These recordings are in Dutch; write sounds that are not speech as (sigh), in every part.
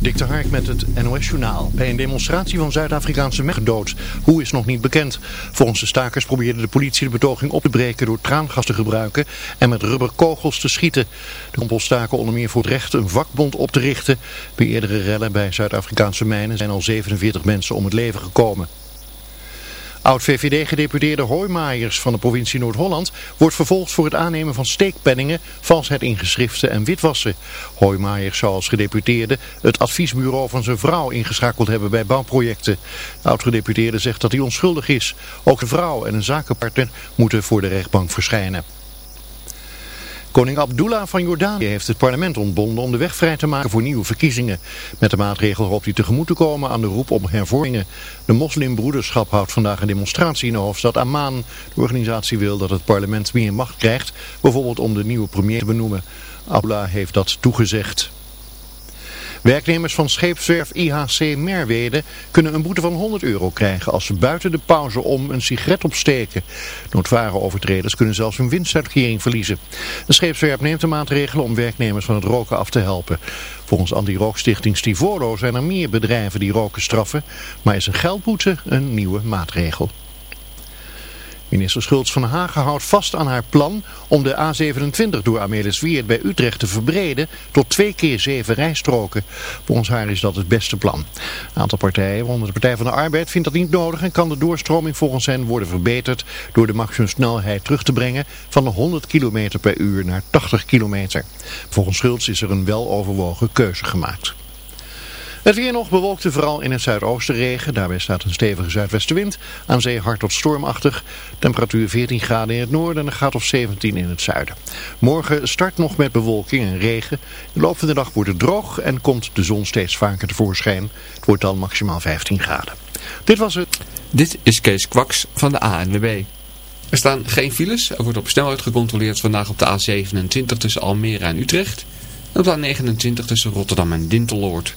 Dik de met het NOS-journaal. Bij een demonstratie van Zuid-Afrikaanse mensen. Hoe is nog niet bekend. Volgens de stakers probeerde de politie de betoging op te breken door traangas te gebruiken en met rubberkogels te schieten. De kompels staken onder meer voor het recht een vakbond op te richten. Bij eerdere rellen bij Zuid-Afrikaanse mijnen zijn al 47 mensen om het leven gekomen. Oud-VVD-gedeputeerde Hoijmaaiers van de provincie Noord-Holland wordt vervolgd voor het aannemen van steekpenningen, valsheid in geschriften en witwassen. Hoijmaaiers zou als gedeputeerde het adviesbureau van zijn vrouw ingeschakeld hebben bij bouwprojecten. De oud-gedeputeerde zegt dat hij onschuldig is. Ook een vrouw en een zakenpartner moeten voor de rechtbank verschijnen. Koning Abdullah van Jordanië heeft het parlement ontbonden om de weg vrij te maken voor nieuwe verkiezingen. Met de maatregel hoopt hij tegemoet te komen aan de roep om hervormingen. De moslimbroederschap houdt vandaag een demonstratie in de hoofdstad Amman. De organisatie wil dat het parlement meer macht krijgt, bijvoorbeeld om de nieuwe premier te benoemen. Abdullah heeft dat toegezegd. Werknemers van scheepswerf IHC Merwede kunnen een boete van 100 euro krijgen als ze buiten de pauze om een sigaret opsteken. Noodware overtreders kunnen zelfs hun winstuitkering verliezen. De scheepswerf neemt de maatregelen om werknemers van het roken af te helpen. Volgens anti-rookstichting Stivoro zijn er meer bedrijven die roken straffen, maar is een geldboete een nieuwe maatregel. Minister Schultz van Hagen houdt vast aan haar plan om de A27 door Amelisweert bij Utrecht te verbreden tot twee keer zeven rijstroken. Volgens haar is dat het beste plan. Een aantal partijen, waaronder de Partij van de Arbeid, vindt dat niet nodig en kan de doorstroming volgens hen worden verbeterd door de maximumsnelheid terug te brengen van 100 km per uur naar 80 km. Volgens Schultz is er een weloverwogen keuze gemaakt. Het weer nog bewolkte vooral in het zuidoosten regen. Daarbij staat een stevige zuidwestenwind. Aan zee hard tot stormachtig. Temperatuur 14 graden in het noorden en een graad of 17 in het zuiden. Morgen start nog met bewolking en regen. In de loop van de dag wordt het droog en komt de zon steeds vaker tevoorschijn. Het wordt dan maximaal 15 graden. Dit was het. Dit is Kees Kwaks van de ANWB. Er staan geen files. Er wordt op snelheid gecontroleerd vandaag op de A27 tussen Almere en Utrecht. En op de A29 tussen Rotterdam en Dinteloord.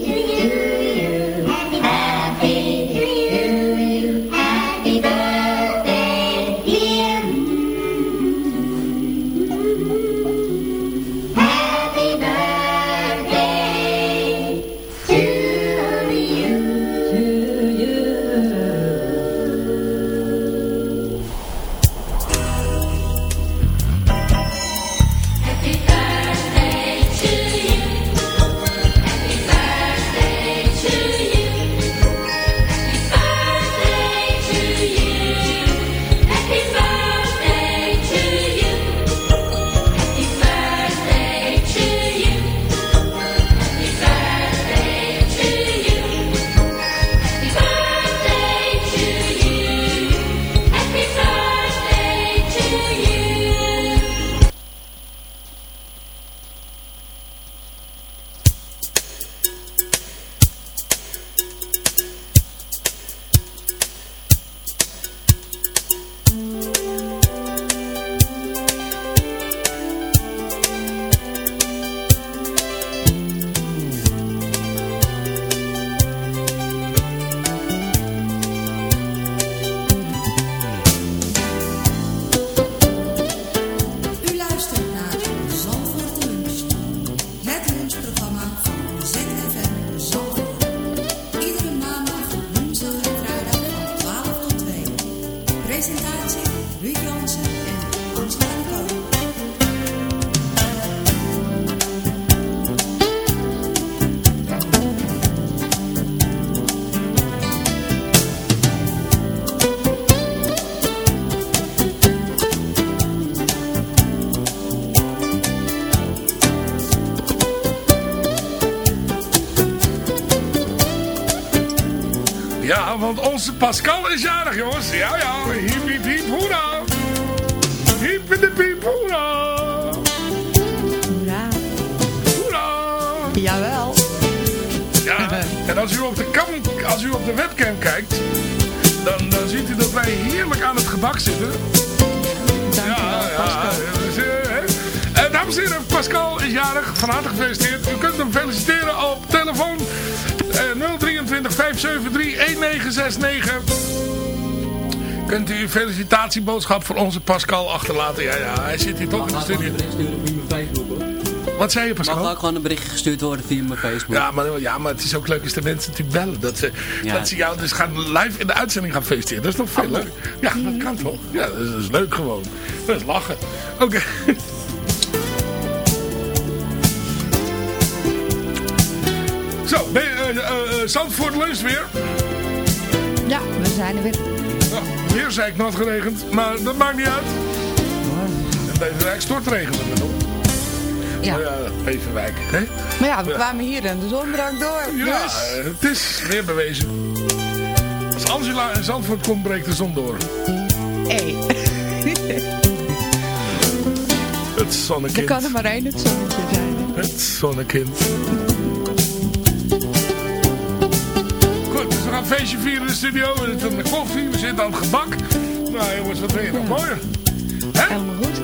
Want onze Pascal is jarig, jongens. Ja, ja. Hiep, hiep, hiep, hoera. Hiep in de piep, hoera. Hoera. Hoera. Jawel. Ja, (laughs) en als u op de, cam, als u op de webcam kijkt, dan, dan ziet u dat wij heerlijk aan het gebak zitten. Dankjewel, Ja, ja. Pascal. Dus, eh. Eh, dames en heren, Pascal is jarig. Van harte gefeliciteerd. U kunt hem feliciteren op telefoon 023 573 1969. Kunt u uw felicitatieboodschap voor onze Pascal achterlaten. Ja, ja, hij zit hier toch in de studio. Wat zei je, Mag Pascal? ook gewoon een berichtje gestuurd worden via mijn Facebook. Ja maar, ja, maar het is ook leuk als de mensen natuurlijk bellen. Dat ze, Ja. dat ze jou dus gaan live in de uitzending gaan feliciteren. Dat is toch veel leuk? Ja, dat kan toch? Ja, dat is, dat is leuk gewoon. Dat is lachen. Oké. Zo, ben je, eh, eh, eh, Zandvoort lunch weer. Ja, we zijn er weer. Nou, weer zei ik nat geregend, maar dat maakt niet uit. En Beverwijk stortregende het nog. Ja. Maar ja, Beverwijk, hè? Maar ja, we kwamen hier en de zon brak door. Ja, Dus, het is weer bewezen. Als Angela in Zandvoort komt, breekt de zon door. hey, Het er zonnekind. kan er maar één het zonnetje zijn. Het zonnekind. Feestje vieren in de studio. We zitten met koffie, we zitten aan het gebak. Nou jongens, wat ben je nog mooier? Hè? Helemaal goed.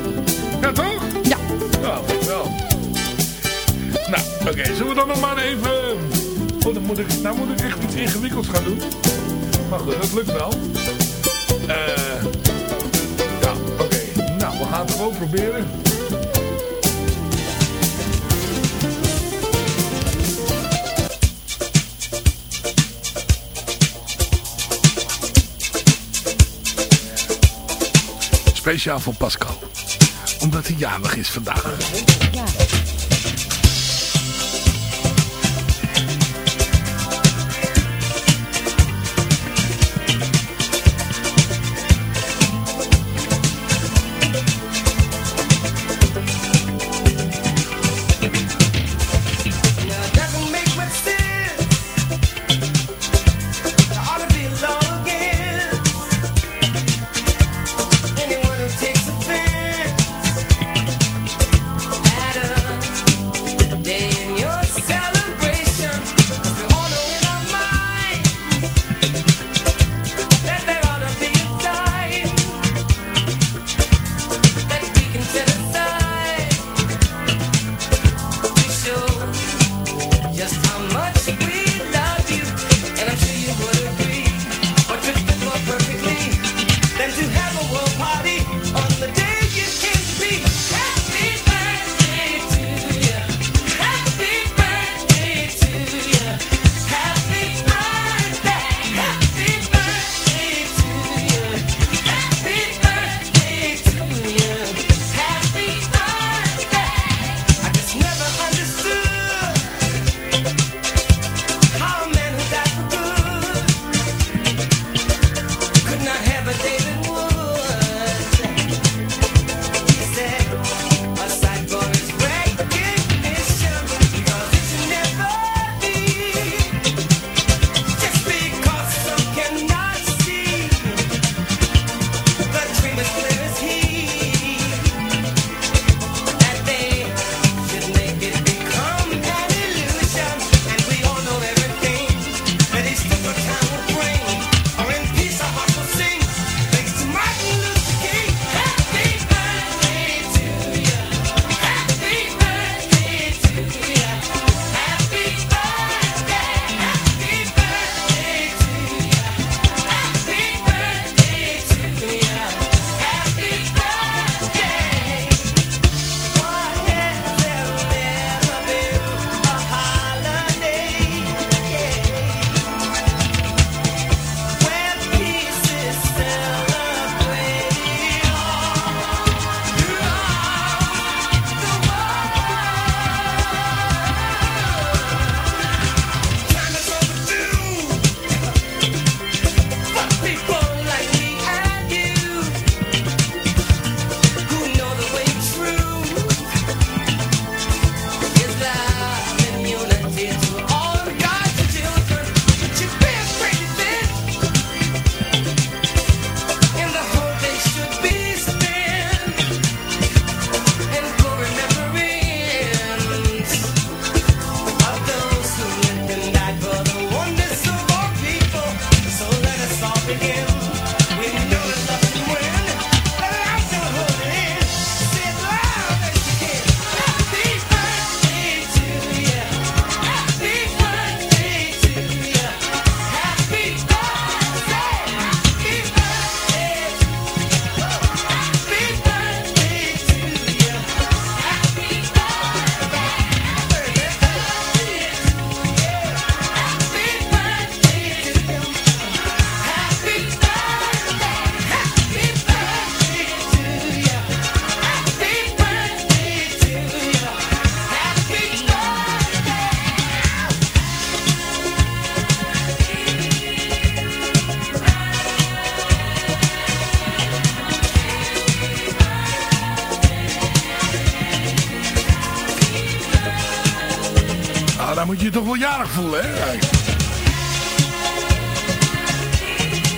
Ja, toch? Ja. Vind ik wel. Nou, oké. Zullen we dan nog maar even... Oh, dan moet ik, nou moet ik echt iets ingewikkelds gaan doen. Maar goed, dat lukt wel. Eh... ja, oké. Nou, we gaan het gewoon proberen. Speciaal voor Pascal. Omdat hij jarig is vandaag. Ja.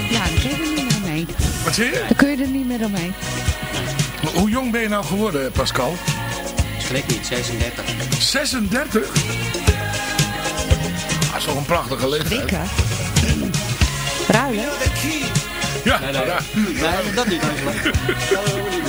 Ja. Dan kun je er niet meer omheen. Wat zie je? Dan kun je er niet meer omheen. Hoe jong ben je nou geworden, Pascal? Schrik niet, 36. 36? Dat is toch een prachtige leeftijd. Dikke. Ruilen. Ja, Nee, nee. ja. Nee, dat niet eigenlijk. Dat niet (laughs)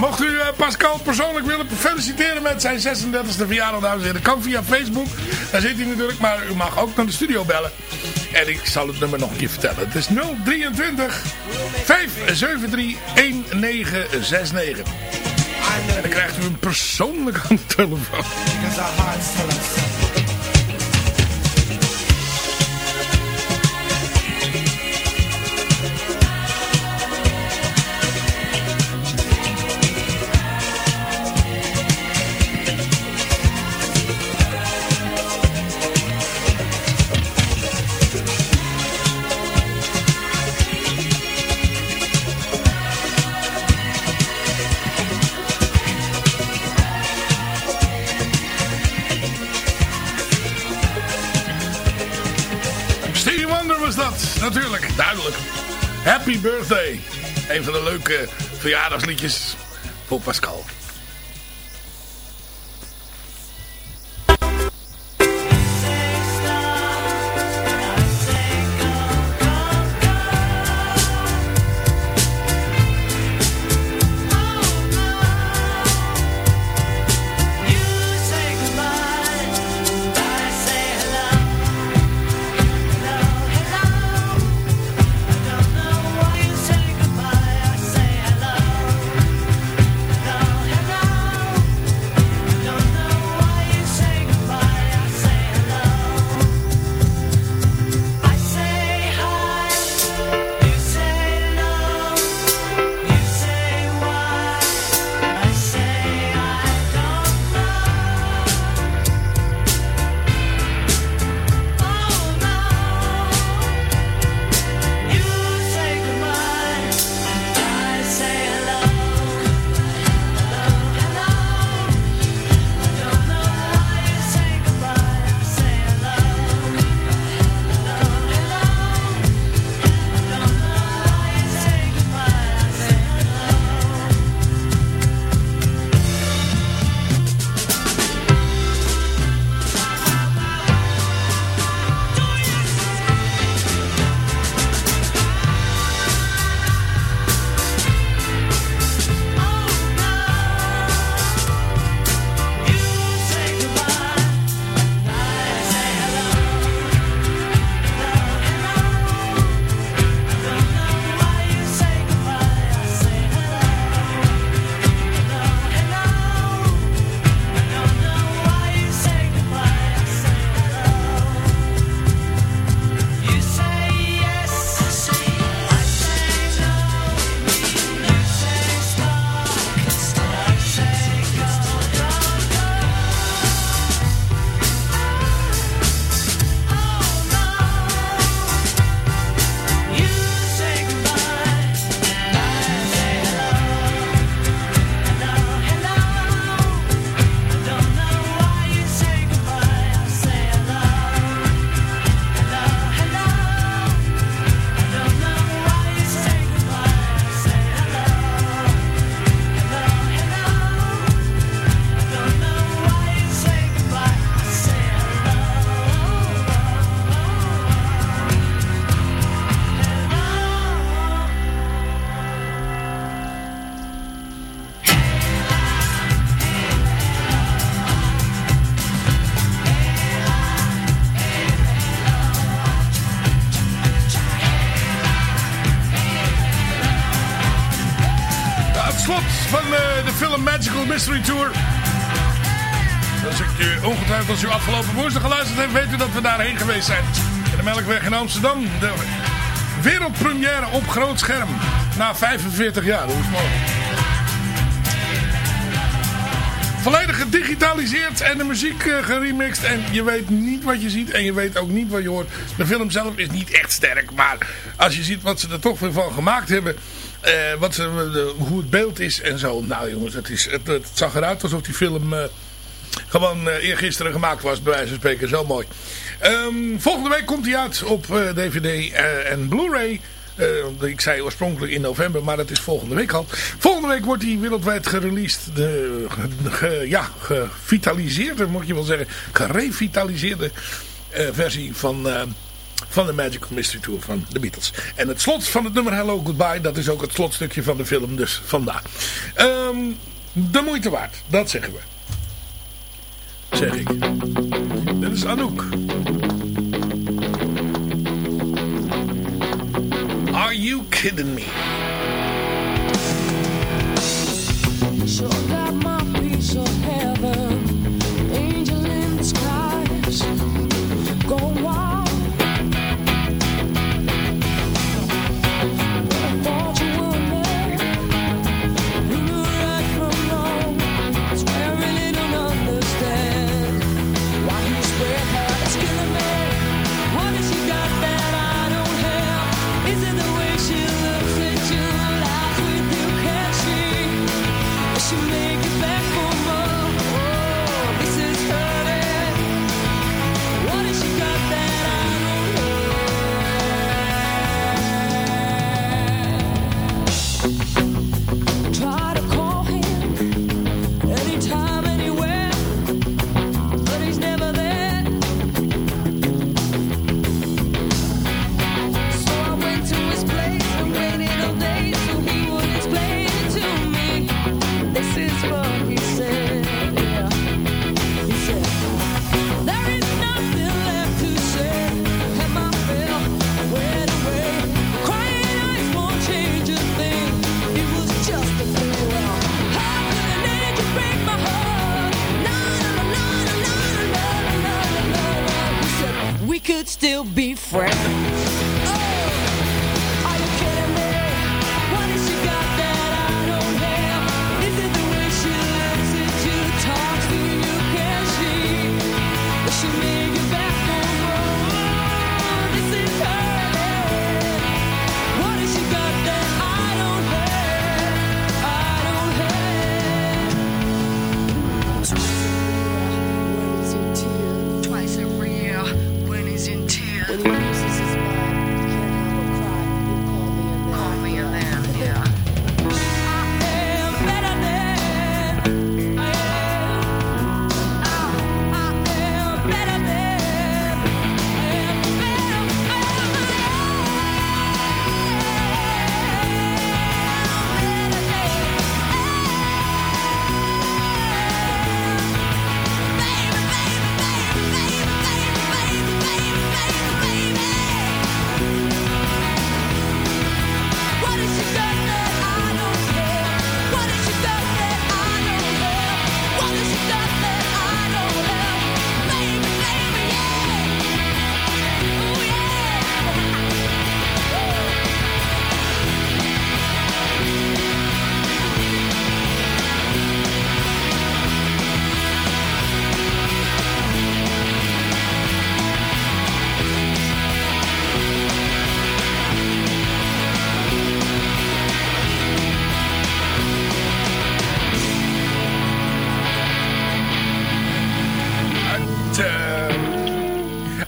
mocht u eh, Pascal persoonlijk willen feliciteren met zijn 36e verjaardag, dames en heren, kan via Facebook. Daar zit hij natuurlijk, maar u mag ook naar de studio bellen. En ik zal het nummer nog een keer vertellen. Het is 023 573 1969. En dan krijgt u hem persoonlijk aan de (laughs) telefoon. Was dat, natuurlijk, duidelijk. Happy Birthday. Een van de leuke verjaardagsliedjes voor Pascal. Mystery Tour. Dus ik, eh, ongetwijfeld als u afgelopen woensdag geluisterd heeft, weet u dat we daarheen geweest zijn. In de Melkweg in Amsterdam. De wereldpremière op groot scherm. Na 45 jaar, hoe is mogelijk? volledig gedigitaliseerd en de muziek eh, geremixed. En je weet niet wat je ziet en je weet ook niet wat je hoort. De film zelf is niet echt sterk, maar als je ziet wat ze er toch weer van gemaakt hebben... eh, wat de- hoe het beeld is en zo. Nou jongens, het, is, het, het zag eruit alsof die film eh, gewoon eh, eergisteren gemaakt was, bij wijze van spreken. Zo mooi. Ehm, volgende week komt hij uit op eh, DVD eh, en Blu-ray. Eh, ik zei oorspronkelijk in november, maar dat is volgende week al. Volgende week wordt hij wereldwijd gereleased. De, ja, gevitaliseerde, moet je wel zeggen. Gerevitaliseerde eh, versie van... van de Magical Mystery Tour van de Beatles. En het slot van het nummer Hello Goodbye, dat is ook het slotstukje van de film, dus vandaar. Ehm, de moeite waard, dat zeggen we. Zeg ik. Dit is Anouk. Are you kidding me? Got my piece of heaven,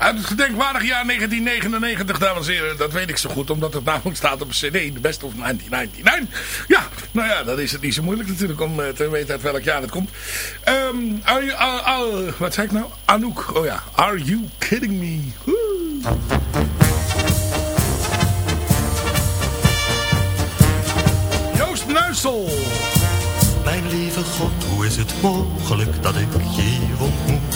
uit het gedenkwaardig jaar 1999, dames en heren. Dat weet ik zo goed, omdat het namelijk staat op een cd. The Best of 1999. Ja, nou ja, dat is het niet zo moeilijk natuurlijk om eh, te weten uit welk jaar het komt. Ehm, are wat zei ik nou? Anouk. Oh ja. Are you kidding me? Nuisel. Mijn lieve God, hoe is het mogelijk dat ik je ontmoet?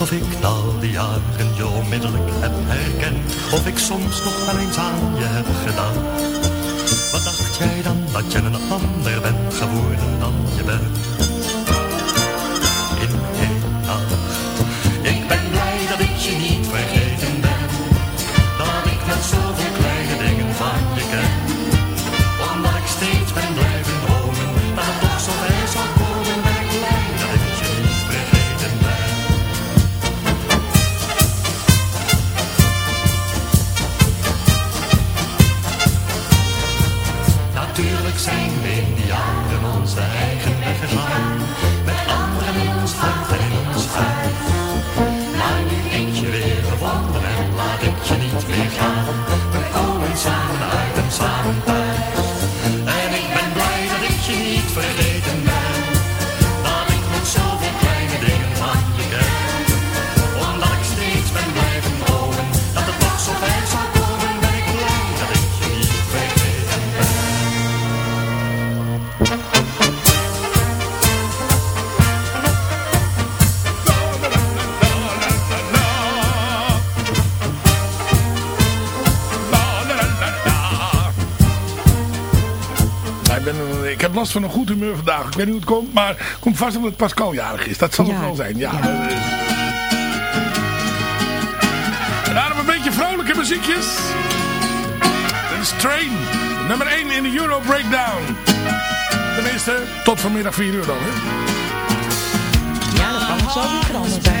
of ik al die jaren je onmiddellijk heb herkend. Of ik soms nog wel eens aan je heb gedaan. Wat dacht jij dan dat je een ander bent geworden dan je bent? van een goed humeur vandaag. Ik weet niet hoe het komt, maar het komt vast omdat Pascal jarig is. Dat zal ja. het wel zijn, ja. ja. En daarom een beetje vrolijke muziekjes. Dit is Train, nummer 1 in de Euro Breakdown. Tenminste, tot vanmiddag 4 uur dan, hè? Ja, dat kan zo niet veranderen.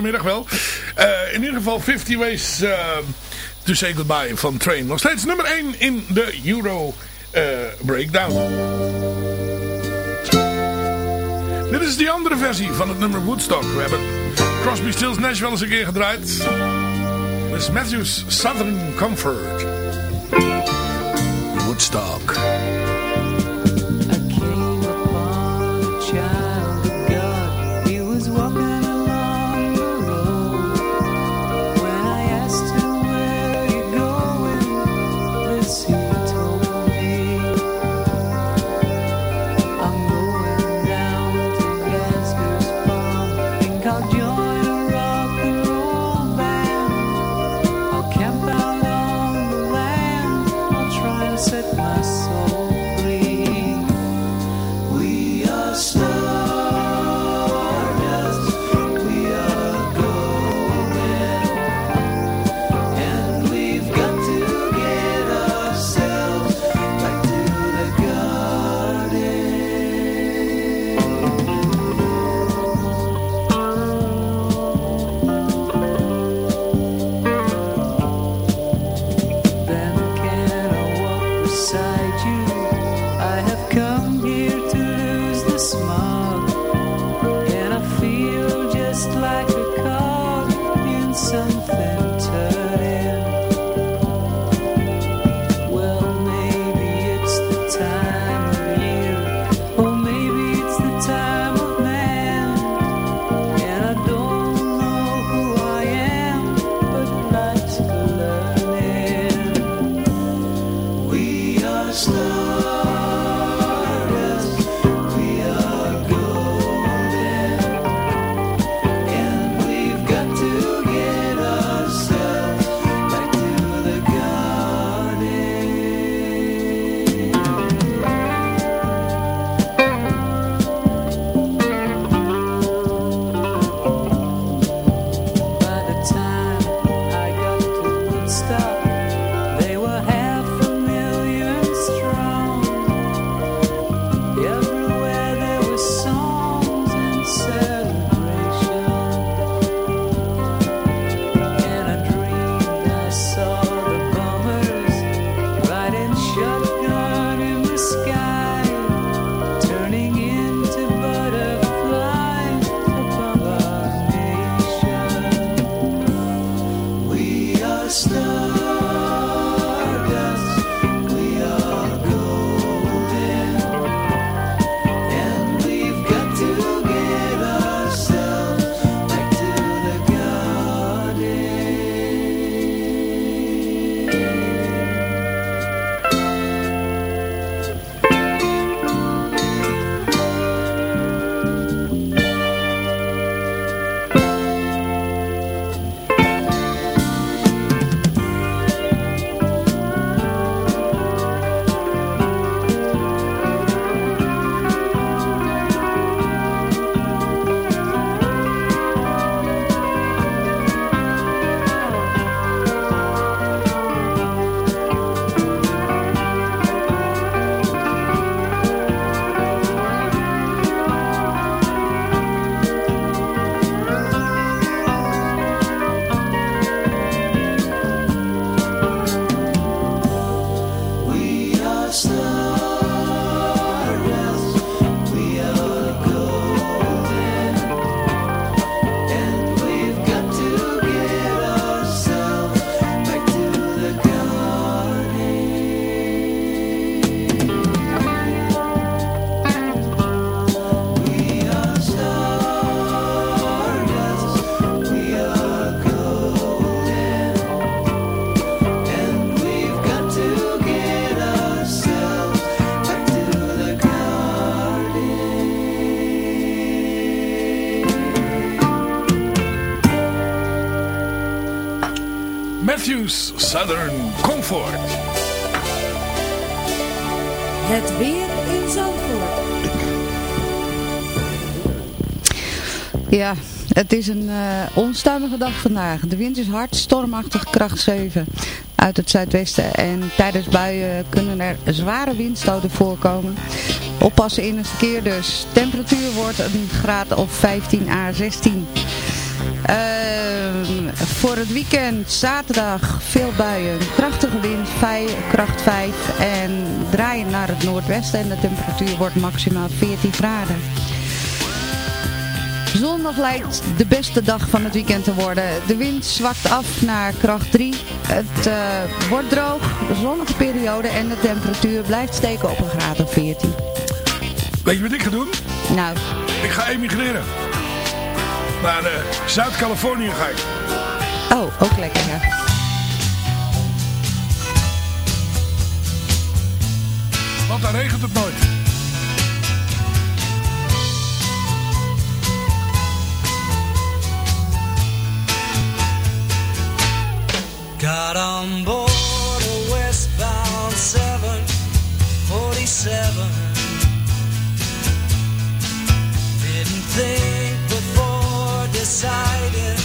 vanmiddag wel. Eh, in ieder geval 50 Ways eh, to Say Goodbye van Train. Nog steeds nummer 1 in de Euro eh, Breakdown. Dit is de andere versie van het nummer Woodstock. We hebben Crosby, Stills, Nash wel eens een keer gedraaid. Dit is Matthews Southern Comfort. Het weer in Zandvoort. Ja, het is een uh, onstuimige dag vandaag. De wind is hard, stormachtig, kracht 7 uit het zuidwesten. En tijdens buien kunnen er zware windstoten voorkomen. Oppassen in het verkeer dus. Temperatuur wordt een graad of 15 à 16. Ehm, voor het weekend, zaterdag, veel buien, krachtige wind, vij- kracht 5 en draaien naar het noordwesten en de temperatuur wordt maximaal 14 graden. Zondag lijkt de beste dag van het weekend te worden. De wind zwakt af naar kracht 3. Het eh, wordt droog, zonnige periode en de temperatuur blijft steken op een graad of 14. Weet je wat ik ga doen? Nou, Ik ga emigreren. Naar eh, Zuid-Californië ga ik. oh, ook lekker ja. Want daar regent het nooit. Got on board a westbound 747. Didn't think decided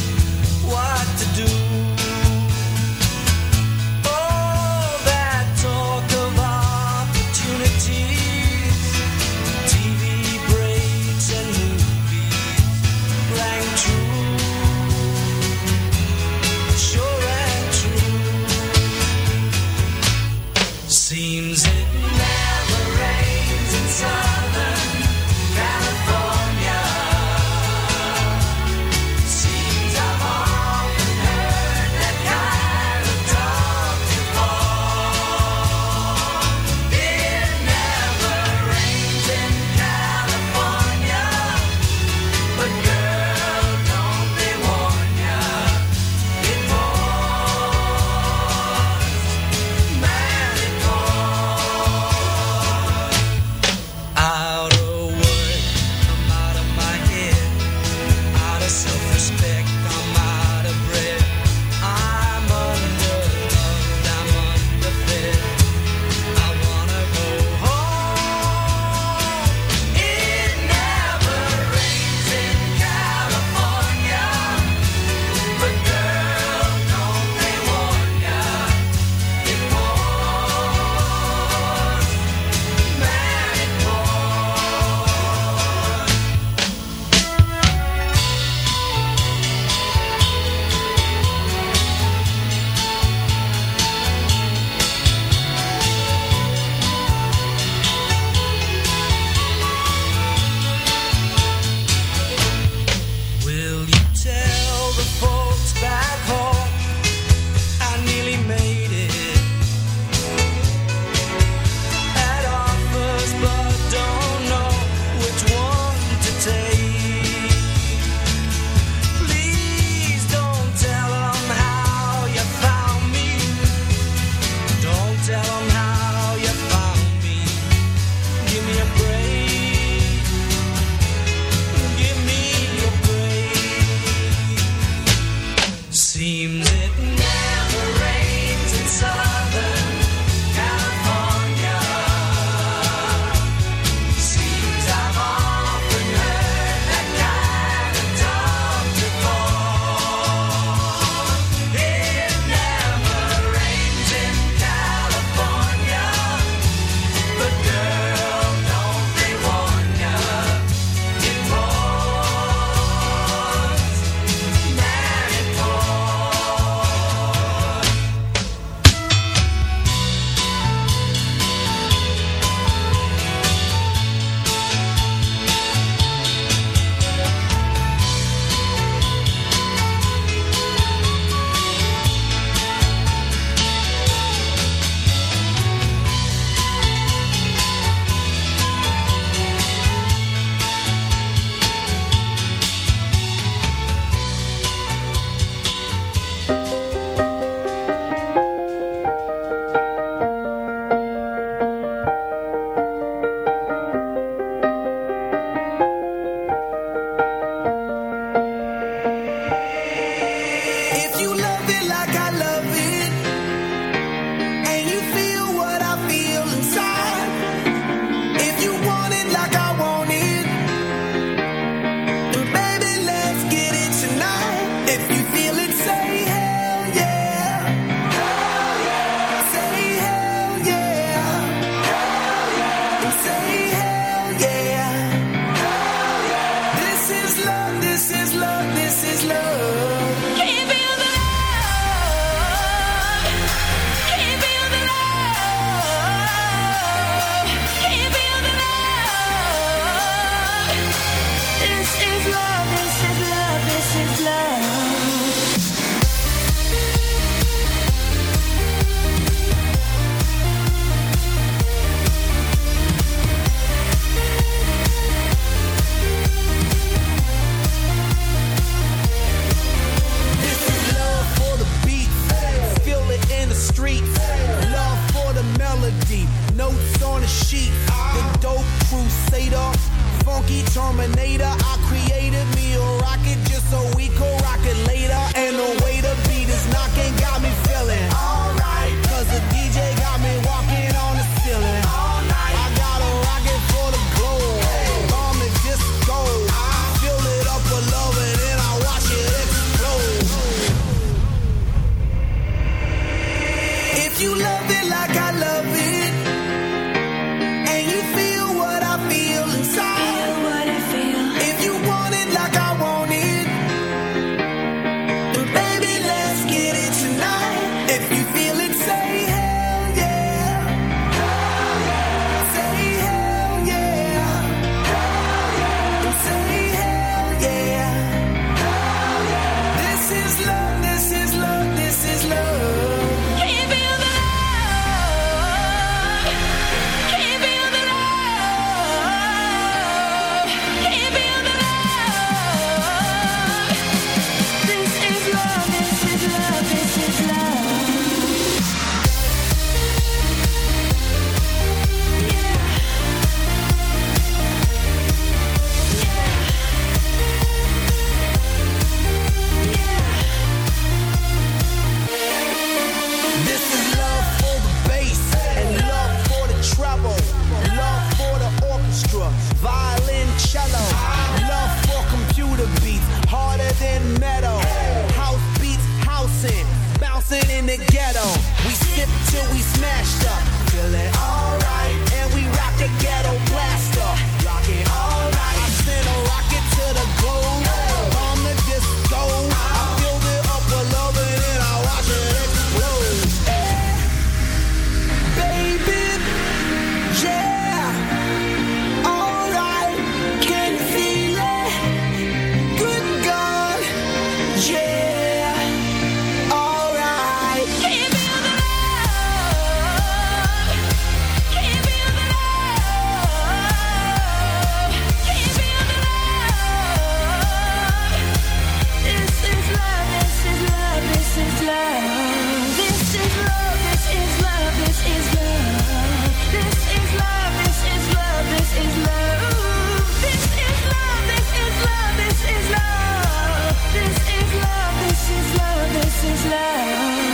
is love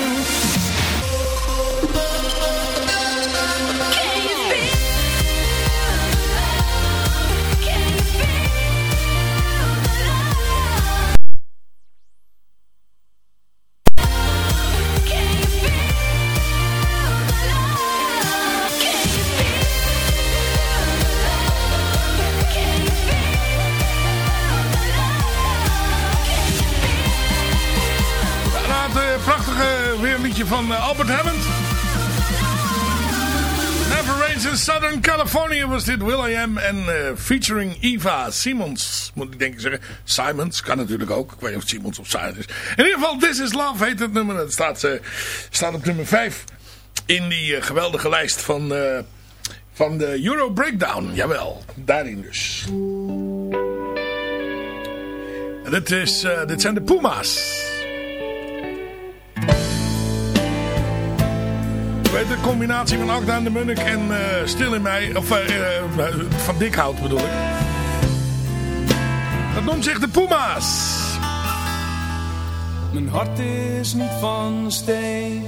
Dit will I am en eh, featuring Eva Simons, moet ik denk ik zeggen. Simons kan natuurlijk ook, ik weet niet of Simons of Simons is. In ieder geval, This Is Love heet het nummer. Het staat, eh, staat op nummer 5 in die eh, geweldige lijst van, van de Euro Breakdown. Jawel, daarin dus. Dit, is, dit zijn de Puma's. Beter combinatie van Akda en de Munnik en eh, Stil in mij. Of uh, van Dikhout bedoel ik. Dat noemt zich de Puma's. Mijn hart is niet van steen.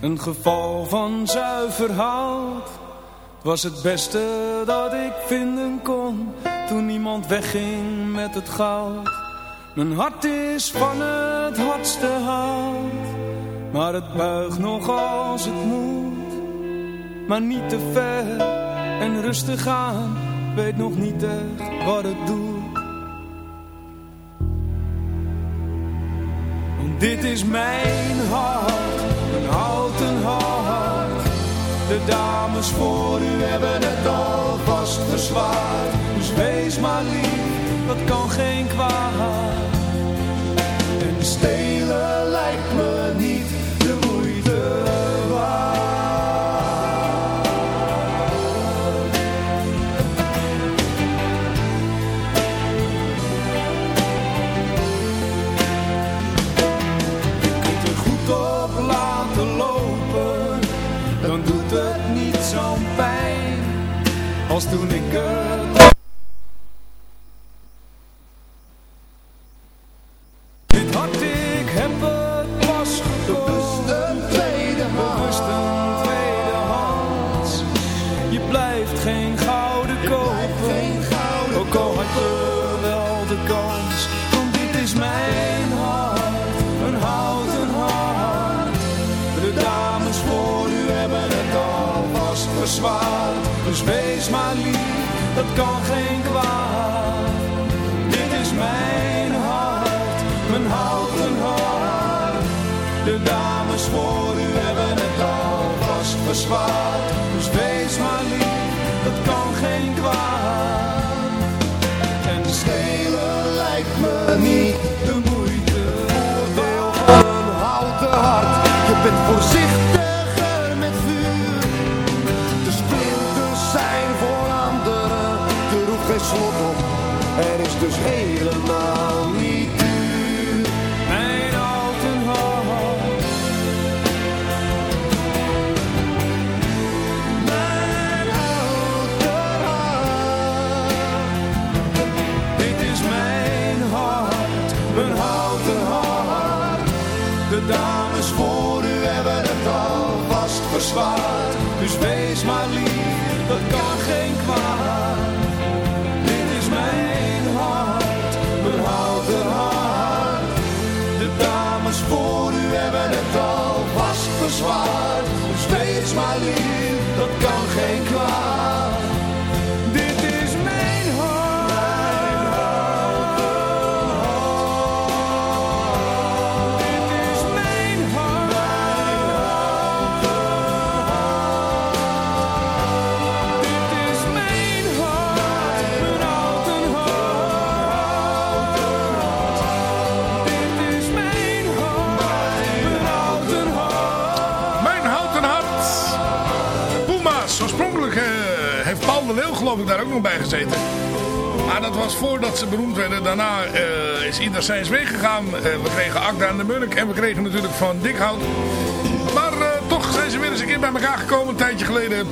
Een geval van zuiver hout. Was het beste dat ik vinden kon. Toen niemand wegging met het goud. Mijn hart is van het hardste hout maar het buigt nog als het moet. Maar niet te ver en rustig aan. Weet nog niet echt wat het doet. Want dit is mijn hart, een houten hart. De dames voor u hebben het alvast verzwaard Dus wees maar lief, dat kan geen kwaad. En stelen lijkt me niet als toen ik De dames voor u hebben het alvast verzwaard. Dus wees maar lief, dat kan geen kwaad. Dit is mijn hart, mijn houten hart. De dames voor u hebben het alvast verzwaard. Dus wees maar lief, dat kan geen kwaad. Ook nog bij gezeten. Maar dat was voordat ze beroemd werden. Daarna eh, is ieder zijns weg gegaan. Eh, we kregen Akda en de Munnik. En we kregen natuurlijk van Dikhout. Maar eh, toch zijn ze weer eens een keer bij elkaar gekomen. Een tijdje geleden.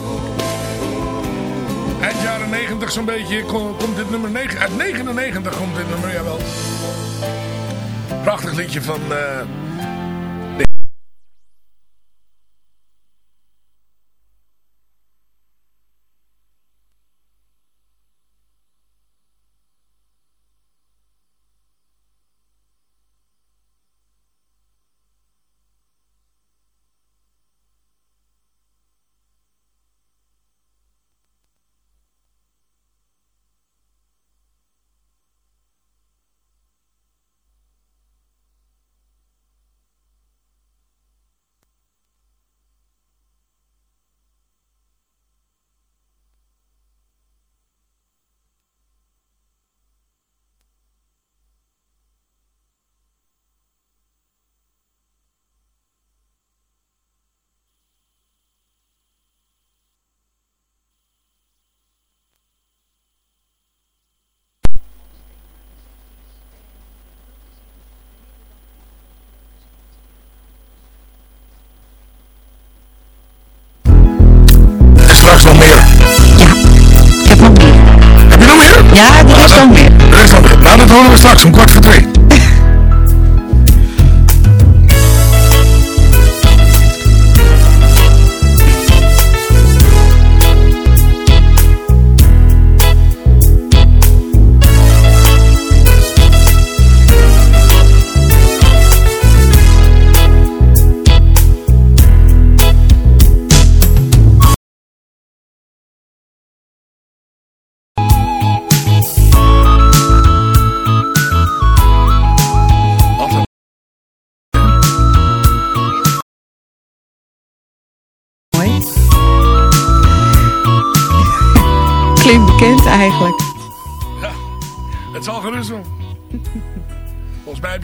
Eind jaren 90 zo'n beetje. Kom- Komt dit nummer 9, uit 99 komt dit nummer, jawel. Prachtig liedje van...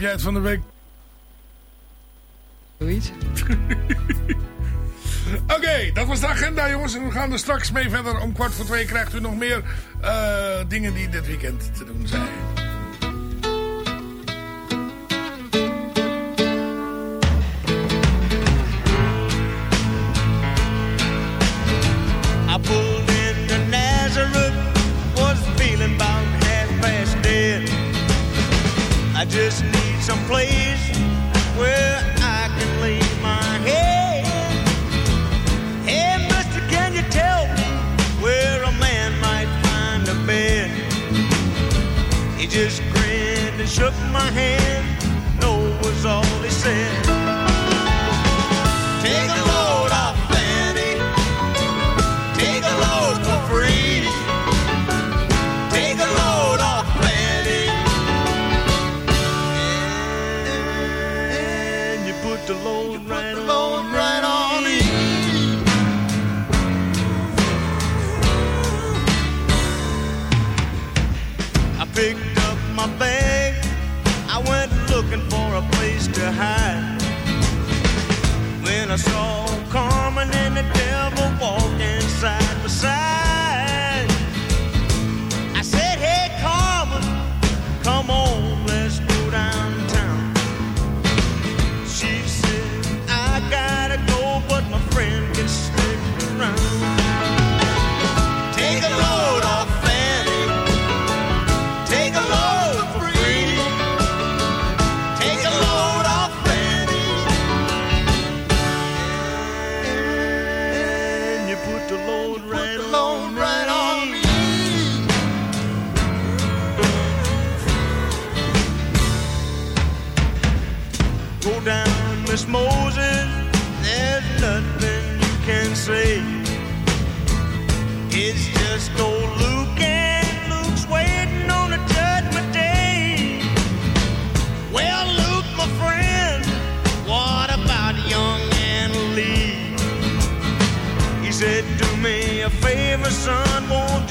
jij het van de week. Zoiets. (laughs) Oké, dat was de agenda jongens. En we gaan er straks mee verder. Om kwart voor twee krijgt u nog meer eh, dingen die dit weekend te doen zijn.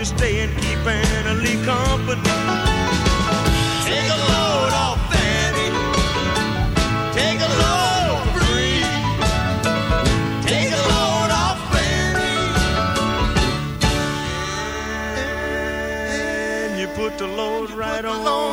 you stay and keep Anna Lee company? Take a load off Fanny. Take a load off Bree. Take a load off Fanny. And you put the load right on.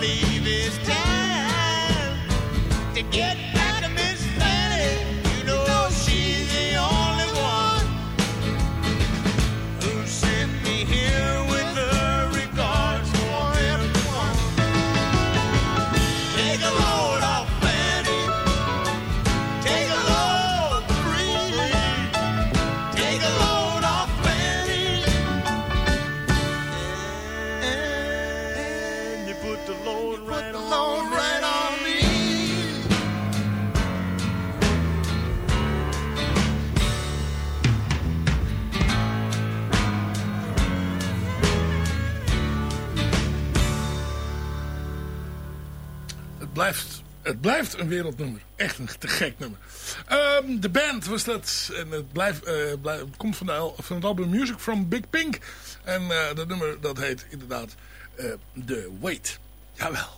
believe it's time to get het blijft een wereldnummer. Echt een te gek nummer. Ehm, de band was dat. En het, blijft, eh, komt van, van, het album Music from Big Pink. En uh, dat nummer dat heet inderdaad eh, The Wait. Jawel.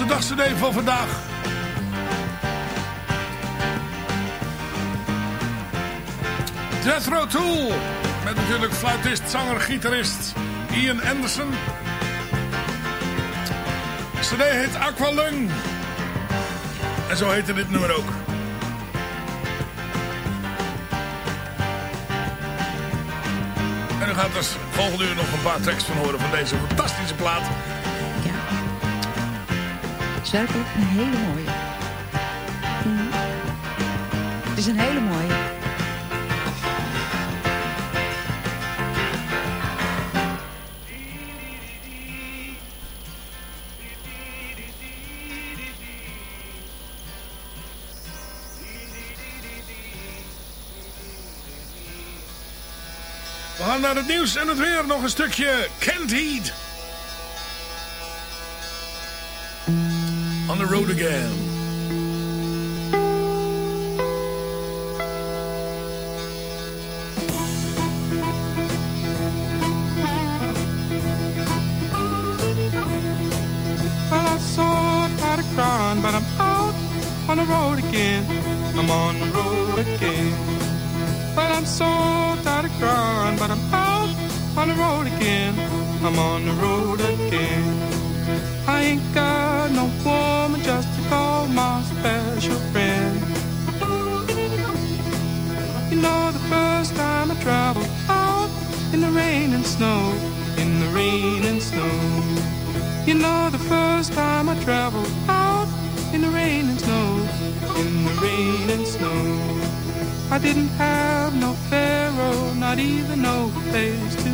Onze dagcd van vandaag. Jethro Tull. Met natuurlijk fluitist, zanger, gitarist Ian Anderson. CD heet Aqualung. En zo heette dit nummer ook. En u gaat dus volgende uur nog een paar tracks van horen van deze fantastische plaat. Werkelijk een hele mooie. Het is een hele mooie. We gaan naar het nieuws en het weer. Nog een stukje Kent Heat. On the road again. Well, I saw try to cry, but I'm out on the road again. I'm on the road again. Well, I'm so tired of crying, but I'm out on the road again. I'm on the road again. I ain't got no woman just to call my special friend. You know, the first time I traveled out in the rain and snow, in the rain and snow. You know, the first time I traveled out in the rain and snow, in the rain and snow. I didn't have no pharaoh, not even no place to